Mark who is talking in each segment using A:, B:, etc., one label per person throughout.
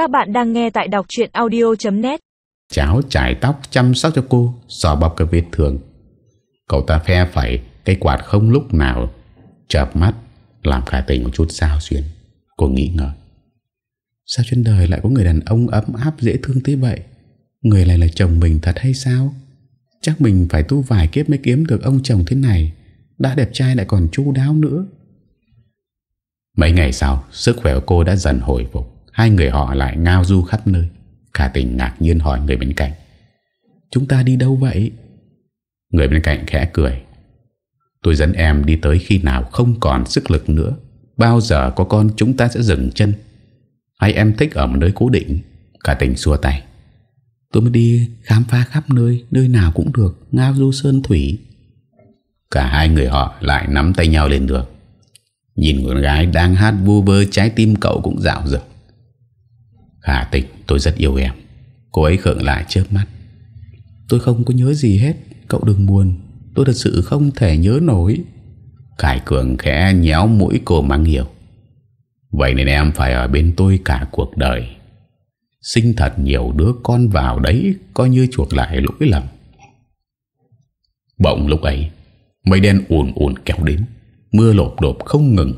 A: Các bạn đang nghe tại đọc chuyện audio.net
B: Cháo chải tóc chăm sóc cho cô Xò bọc cái vết thương Cậu ta phe phải Cây quạt không lúc nào, Chợp mắt, Làm khả tình một chút sao xuyên. Cô nghĩ ngờ Sao trên đời lại có người đàn ông ấm áp, dễ thương thế vậy? Người này là chồng mình thật hay sao? Chắc mình phải tu vài kiếp mới kiếm được ông chồng thế này. Đã đẹp trai lại còn chu đáo nữa. Mấy ngày sau, Sức khỏe của cô đã dần hồi phục. Hai người họ lại ngao du khắp nơi. Cả tình ngạc nhiên hỏi người bên cạnh, Chúng ta đi đâu vậy? Người bên cạnh khẽ cười, Tôi dẫn em đi tới khi nào không còn sức lực nữa. Bao giờ có con chúng ta sẽ dừng chân. Hay em thích ở một nơi cố định? Cả tình xua tay, Tôi mới đi khám phá khắp nơi Nơi nào cũng được, Ngao du sơn thủy. Cả hai người họ lại nắm tay nhau lên đường. Nhìn con gái đang hát vu vơ Trái tim cậu cũng dạo dực. Hà tịch tôi rất yêu em. Cô ấy khượng lại chớp mắt. Tôi không có nhớ gì hết. Cậu đừng buồn. Tôi thật sự không thể nhớ nổi. Khải Cường khẽ nhéo mũi cô mang hiểu Vậy nên em phải ở bên tôi cả cuộc đời. Sinh thật nhiều đứa con vào đấy Coi như chuộc lại lỗi lầm. Bỗng lúc ấy, Mây đen ùn ùn kéo đến. Mưa lộp đột không ngừng.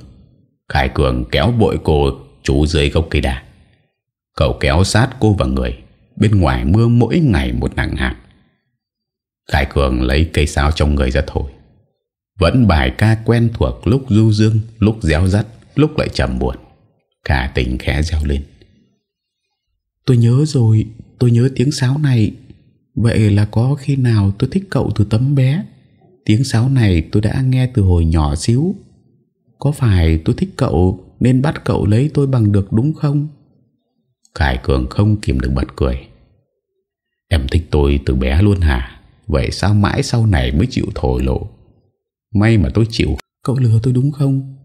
B: Khải Cường kéo bội cô Chú dưới gốc cây đà Cậu kéo sát cô vào người Bên ngoài mưa mỗi ngày một nặng hạt. Khải Cường lấy cây sáo trong người ra thổi. Vẫn bài ca quen thuộc Lúc du dương, lúc réo rắt Lúc lại trầm buồn Cả tình khẽ reo lên. Tôi nhớ rồi Tôi nhớ tiếng sáo này. Vậy là có khi nào tôi thích cậu từ tấm bé? Tiếng sáo này tôi đã nghe từ hồi nhỏ xíu. Có phải tôi thích cậu Nên bắt cậu lấy tôi bằng được đúng không? Khải Cường không kìm được bật cười. Em thích tôi từ bé luôn hả? Vậy sao mãi sau này mới chịu thổi lộ? May mà tôi chịu. Cậu lừa tôi đúng không?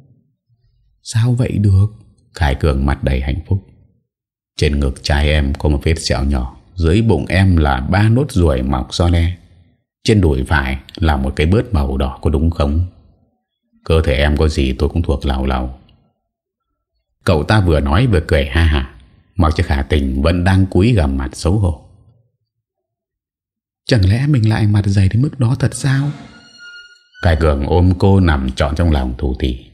B: Sao vậy được? Khải Cường mặt đầy hạnh phúc. Trên ngực trai em có một vết sẹo nhỏ, Dưới bụng em là ba nốt ruồi mọc so le. Trên đùi phải là một cái bớt màu đỏ, có đúng không? Cơ thể em có gì tôi cũng thuộc lào lào. Cậu ta vừa nói vừa cười ha ha Mặc cho khả tình vẫn đang cúi gầm mặt xấu hổ. Chẳng lẽ mình lại mặt dày đến mức đó thật sao? Cái cường ôm cô nằm trọn trong lòng thủ thị.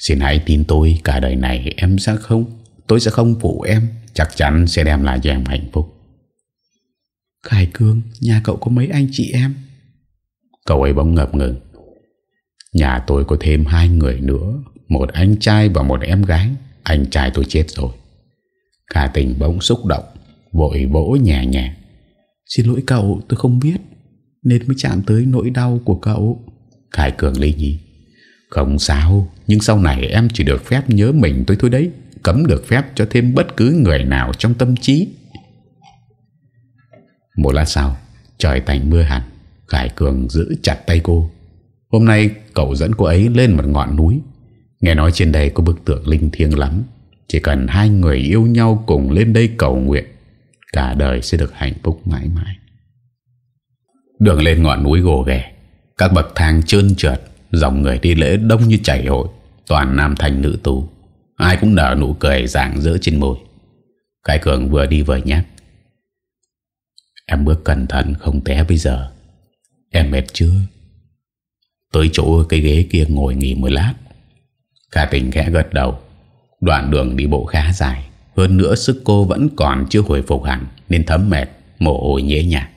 B: Xin hãy tin tôi, Cả đời này em sẽ không, Tôi sẽ không phụ em, Chắc chắn sẽ đem lại cho em hạnh phúc. Khải Cương, Nhà cậu có mấy anh chị em? Cậu ấy bỗng ngập ngừng. Nhà tôi có thêm hai người nữa, Một anh trai và một em gái. Anh trai tôi chết rồi. Khả tình bỗng xúc động Vội vỗ nhẹ nhẹ. Xin lỗi cậu tôi không biết Nên mới chạm tới nỗi đau của cậu. Khải Cường ly nhi Không sao Nhưng sau này em chỉ được phép nhớ mình tôi thôi đấy Cấm được phép cho thêm bất cứ người nào trong tâm trí. Một lát sau Trời tạnh mưa hẳn Khải Cường giữ chặt tay cô. Hôm nay cậu dẫn cô ấy lên một ngọn núi. Nghe nói trên đây có bức tượng linh thiêng lắm chỉ cần hai người yêu nhau cùng lên đây cầu nguyện, Cả đời sẽ được hạnh phúc mãi mãi. Đường lên ngọn núi gồ ghề, Các bậc thang trơn trượt, Dòng người đi lễ đông như chảy hội, Toàn nam thanh nữ tú. Ai cũng nở nụ cười rạng rỡ trên môi. Cái cường vừa đi vừa nhắc Em bước cẩn thận không té bây giờ. Em mệt chưa? Tới chỗ cái ghế kia ngồi nghỉ một lát. Cả tình khẽ gật đầu. Đoạn đường đi bộ khá dài. Hơn nữa sức cô vẫn còn chưa hồi phục hẳn Nên thấm mệt Mồ hôi nhễ nhạt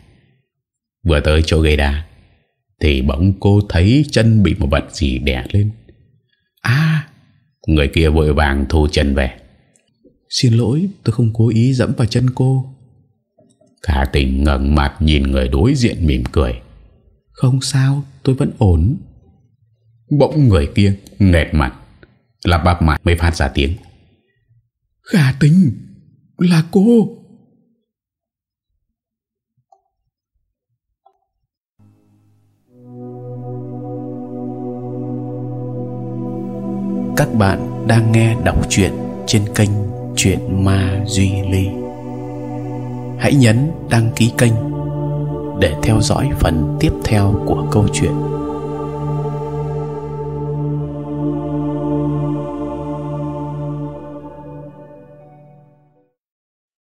B: Vừa tới chỗ gây đa Thì bỗng cô thấy chân bị một vật gì đè lên. À Người kia vội vàng thu chân về. Xin lỗi tôi không cố ý dẫm vào chân cô. Khả tình ngẩn mặt nhìn người đối diện mỉm cười. Không sao tôi vẫn ổn. Bỗng người kia nghẹt mặt Là bạp mặt mới phát ra tiếng. Khả tình Là cô.
C: Các bạn đang nghe đọc truyện trên kênh Chuyện Ma Duy Ly. Hãy nhấn đăng ký kênh để theo dõi phần tiếp theo của câu chuyện